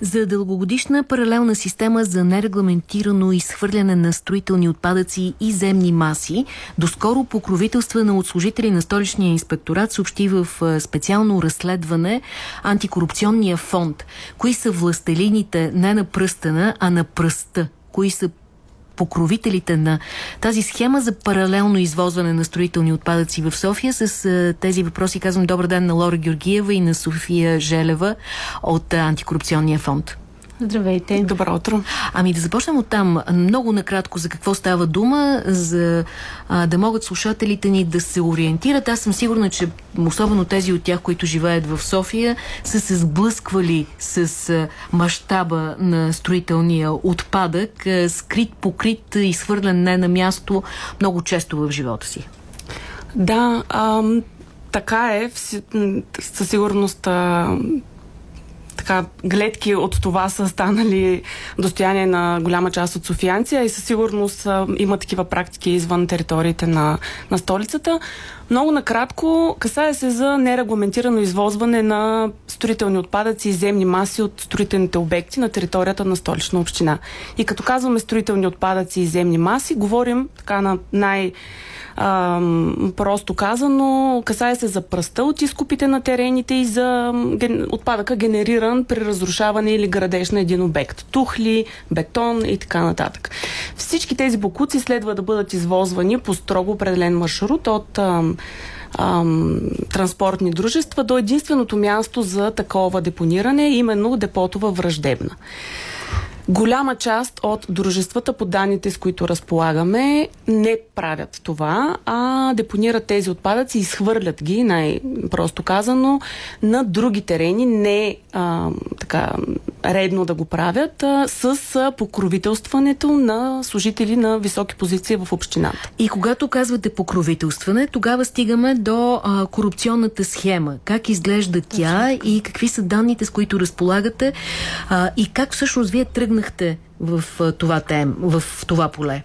За дългогодишна паралелна система за нерегламентирано изхвърляне на строителни отпадъци и земни маси, доскоро покровителствена от служители на столичния инспекторат съобщи в специално разследване антикорупционния фонд. Кои са властелините не на пръстена, а на пръста? Кои са покровителите на тази схема за паралелно извозване на строителни отпадъци в София. С тези въпроси казвам добър ден на Лора Георгиева и на София Желева от Антикорупционния фонд. Здравейте. Добро утро. Ами да започнем от там. Много накратко за какво става дума, за а, да могат слушателите ни да се ориентират. Аз съм сигурна, че особено тези от тях, които живеят в София, са се сблъсквали с а, мащаба на строителния отпадък, а, скрит, покрит, изхвърлен не на място, много често в живота си. Да, а, така е. Със сигурност а, така, гледки от това са станали достояние на голяма част от софиянци, и със сигурност а, има такива практики извън териториите на, на столицата. Много накратко, касае се за нерегламентирано извозване на строителни отпадъци и земни маси от строителните обекти на територията на столична община. И като казваме строителни отпадъци и земни маси, говорим така на най- а, просто казано, касае се за пръста от изкупите на терените и за ген, отпадъка генериран при разрушаване или градеж на един обект. Тухли, бетон и така нататък. Всички тези бокуци следва да бъдат извозвани по строго определен маршрут от а, транспортни дружества до единственото място за такова депониране, именно депото във Враждебна. Голяма част от дружествата, по данните с които разполагаме, не правят това, а депонират тези отпадъци и изхвърлят ги, най-просто казано, на други терени, не а, така редно да го правят, а, с покровителстването на служители на високи позиции в общината. И когато казвате покровителстване, тогава стигаме до а, корупционната схема. Как изглежда тя и какви са данните, с които разполагате а, и как всъщност вие тръгнахте в това тем, в това поле?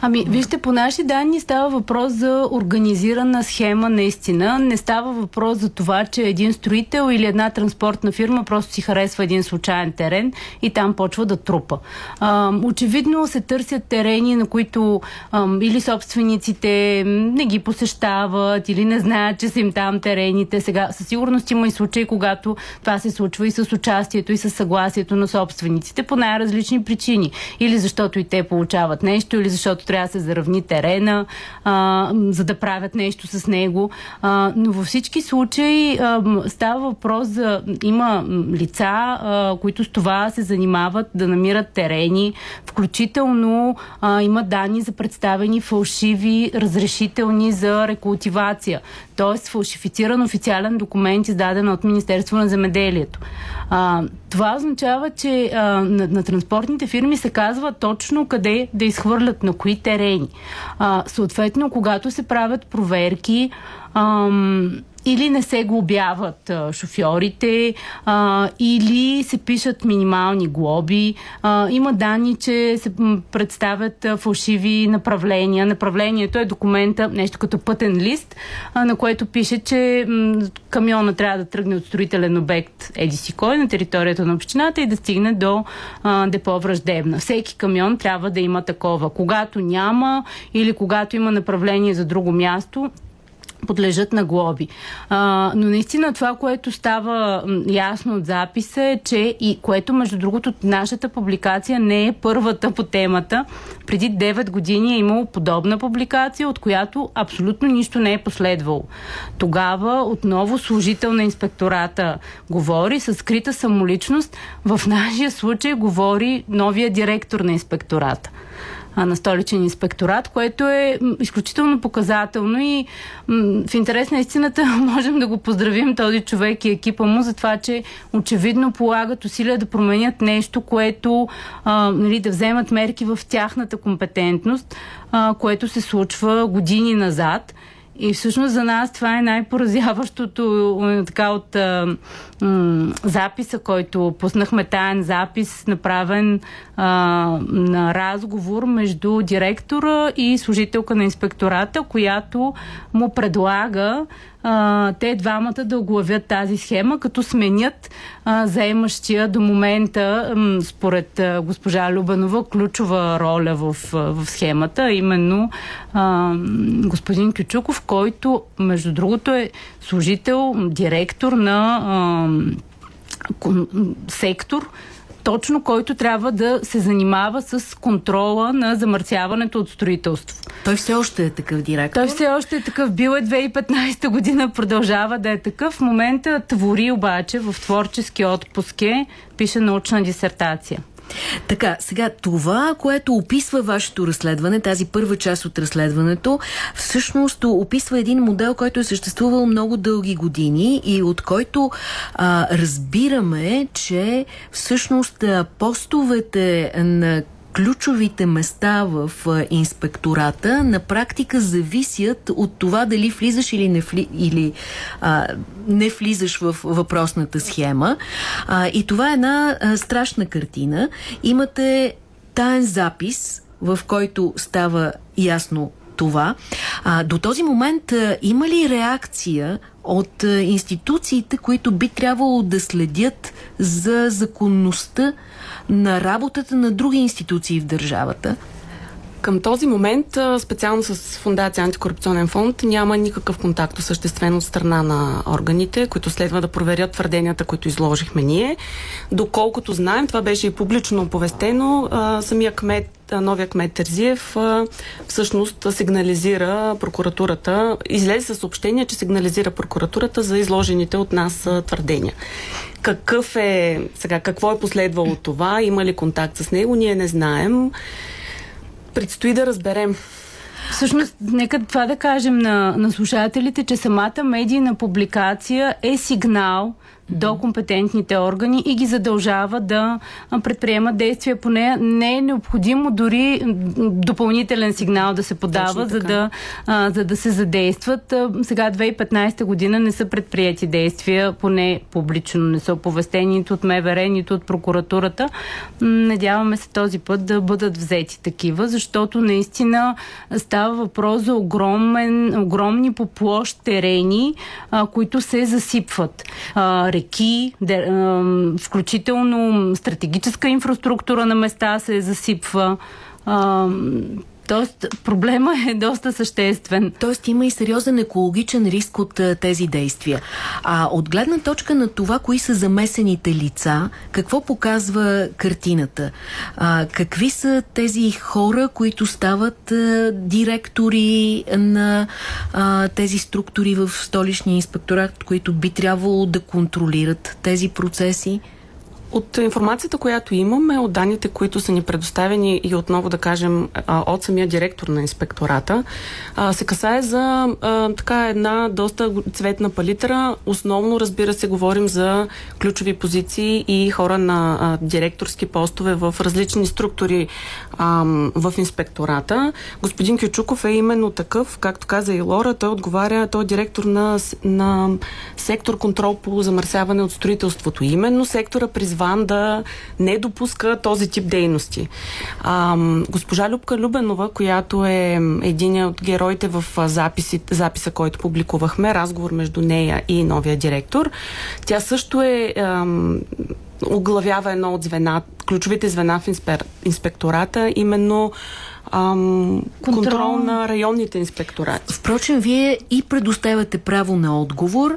Ами, вижте, по наши данни става въпрос за организирана схема наистина. Не става въпрос за това, че един строител или една транспортна фирма просто си харесва един случайен терен и там почва да трупа. А, очевидно се търсят терени, на които а, или собствениците не ги посещават, или не знаят, че са им там терените. Сега със сигурност има и случаи, когато това се случва и с участието, и с съгласието на собствениците по най-различни причини. Или защото и те получават нещо, или защото трябва да се заравни терена, а, за да правят нещо с него. А, но във всички случаи а, става въпрос за... Има лица, а, които с това се занимават да намират терени, включително а, има данни за представени фалшиви разрешителни за рекултивация, т.е. фалшифициран официален документ, издаден от Министерство на земеделието. А, това означава, че а, на, на транспортните фирми се казва точно къде да изхвърлят, на кои терени. А, съответно, когато се правят проверки, ам, или не се глобяват а, шофьорите, а, или се пишат минимални глоби. А, има данни, че се представят а, фалшиви направления. Направлението е документа, нещо като пътен лист, а, на което пише, че м, камиона трябва да тръгне от строителен обект Еди кой на територията на общината и да стигне до а, депо враждебна. Всеки камион трябва да има такова. Когато няма или когато има направление за друго място, подлежат на глоби. А, но наистина това, което става ясно от записа е, че и което между другото нашата публикация не е първата по темата. Преди 9 години е имало подобна публикация, от която абсолютно нищо не е последвало. Тогава отново служител на инспектората говори с скрита самоличност. В нашия случай говори новия директор на инспектората на столичен инспекторат, което е изключително показателно и в интерес на истината можем да го поздравим този човек и екипа му за това, че очевидно полагат усилия да променят нещо, което а, нали, да вземат мерки в тяхната компетентност, а, което се случва години назад. И всъщност за нас това е най-поразяващото е, така от а, м, записа, който пуснахме таен запис, направен а, на разговор между директора и служителка на инспектората, която му предлага а, те двамата да оглавят тази схема, като сменят а, заемащия до момента, м, според а, госпожа Любенова, ключова роля в, в схемата, именно а, господин Кючуков, който, между другото, е служител, директор на а, сектор, точно който трябва да се занимава с контрола на замърсяването от строителство. Той все още е такъв директор? Той все още е такъв. Бил е 2015 година, продължава да е такъв. В момента твори обаче в творчески отпуск е, пише научна дисертация. Така, сега това, което описва вашето разследване, тази първа част от разследването, всъщност описва един модел, който е съществувал много дълги години и от който а, разбираме, че всъщност постовете на ключовите места в инспектората на практика зависят от това дали влизаш или не, вли, или, а, не влизаш в въпросната схема. А, и това е една а, страшна картина. Имате таен запис, в който става ясно това. А, до този момент а, има ли реакция от а, институциите, които би трябвало да следят за законността на работата на други институции в държавата? Към този момент, специално с Фундация Антикорупционен фонд, няма никакъв контакт осъществен от страна на органите, които следва да проверят твърденията, които изложихме ние. Доколкото знаем, това беше и публично оповестено, самия кмет новия кмет Терзиев всъщност сигнализира прокуратурата, излезе със съобщение, че сигнализира прокуратурата за изложените от нас твърдения. Какъв е, сега, какво е последвало това? Има ли контакт с него? Ние не знаем. Предстои да разберем. Всъщност, нека това да кажем на, на слушателите, че самата медийна публикация е сигнал до компетентните органи и ги задължава да предприемат действия по нея. Не е необходимо дори допълнителен сигнал да се подава, за да, а, за да се задействат. Сега 2015 година не са предприяти действия, поне публично не са оповестени нито от МВР, нито от прокуратурата. Надяваме се този път да бъдат взети такива, защото наистина става въпрос за огромен, огромни по площ терени, а, които се засипват. А, реки, де, включително стратегическа инфраструктура на места се засипва. Тоест, проблема е доста съществен. Тоест, има и сериозен екологичен риск от тези действия. А от гледна точка на това, кои са замесените лица, какво показва картината? А, какви са тези хора, които стават а, директори на а, тези структури в столичния инспекторат, които би трябвало да контролират тези процеси? От информацията, която имаме, от данните, които са ни предоставени и отново да кажем от самия директор на инспектората, се касае за така една доста цветна палитра. Основно, разбира се, говорим за ключови позиции и хора на директорски постове в различни структури в инспектората. Господин Кючуков е именно такъв, както каза и Лора, той отговаря, той е директор на, на сектор контрол по замърсяване от строителството. Именно сектора призвава призван да не допуска този тип дейности. А, госпожа Любка Любенова, която е един от героите в записи, записа, който публикувахме, разговор между нея и новия директор, тя също е ам, оглавява едно от звена, ключовите звена в инспектората, именно ам, контрол. контрол на районните инспекторати. Впрочем, вие и предоставяте право на отговор,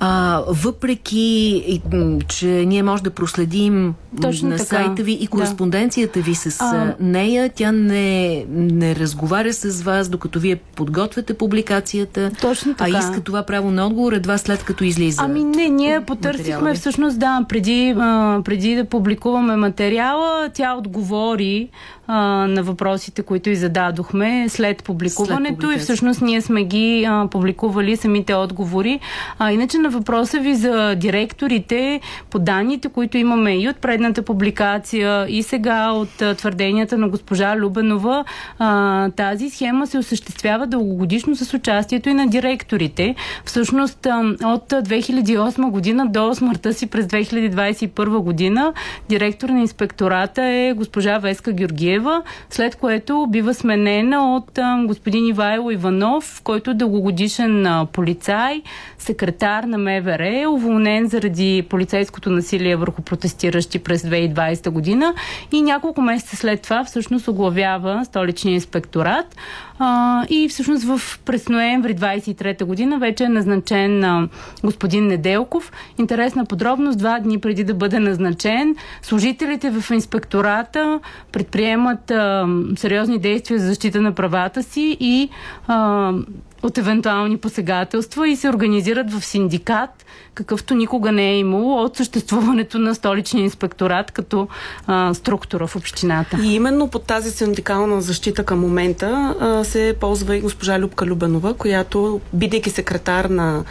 а, въпреки, че ние може да проследим Точно на така. сайта ви и кореспонденцията да. ви с а... нея, тя не, не разговаря с вас, докато вие подготвяте публикацията, Точно така. а иска това право на отговор едва след като излиза. Ами не, ние потърсихме всъщност, да, преди, а, преди да публикуваме материала, тя отговори а, на въпросите, които и зададохме след публикуването след и всъщност ние сме ги а, публикували самите отговори. А, иначе на въпроса ви за директорите, по данните, които имаме и от предната публикация, и сега от а, твърденията на госпожа Любенова, а, тази схема се осъществява дългогодишно с участието и на директорите. Всъщност а, от 2008 година до смъртта си през 2021 година директор на инспектората е госпожа Веска Георгиева след което бива сменена от а, господин Ивайло Иванов, който е дългогодишен а, полицай, секретар на МВР, уволнен заради полицейското насилие върху протестиращи през 2020 година и няколко месеца след това всъщност оглавява столичния инспекторат. А, и всъщност в през ноември 23 година вече е назначен а, господин Неделков. Интересна подробност, два дни преди да бъде назначен, служителите в инспектората предприемат а, сериозни действия за защита на правата си и а, от евентуални посегателства и се организират в синдикат, какъвто никога не е имало от съществуването на столичния инспекторат като а, структура в общината. И именно под тази синдикална защита към момента а, се ползва и госпожа Любка Любенова, която, бидейки секретар на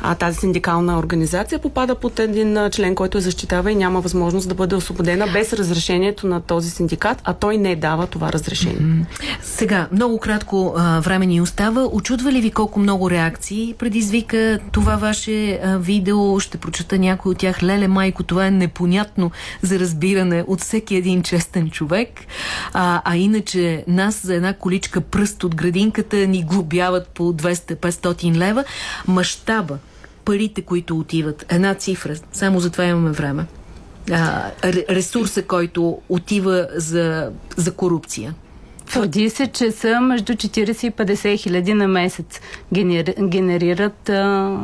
а, тази синдикална организация, попада под един а, член, който е защитава и няма възможност да бъде освободена без разрешението на този синдикат, а той не дава това разрешение. Сега, много кратко а, време ни остава. Очудва ли ви колко много реакции предизвика това ваше а, видео? Ще прочета някой от тях. Леле, майко, това е непонятно за разбиране от всеки един честен човек. А, а иначе нас за една количка пръст от градинката ни глобяват по 200-500 лева. Мащаба, парите, които отиват, една цифра, само за това имаме време. А, ресурса, който отива за, за корупция. Твърди се, че са между 40 и 50 хиляди на месец генери, генерират а,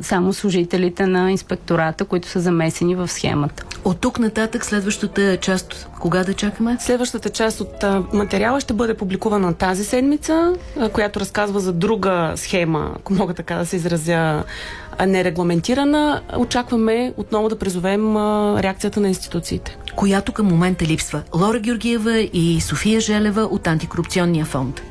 само служителите на инспектората, които са замесени в схемата. От тук нататък следващата част, кога да чакаме? Следващата част от а, материала ще бъде публикувана тази седмица, а, която разказва за друга схема, ако мога така да се изразя, нерегламентирана. Очакваме отново да призовем а, реакцията на институциите. Която към момента липсва. Лора Георгиева и София Желева от Антикорупционния фонд.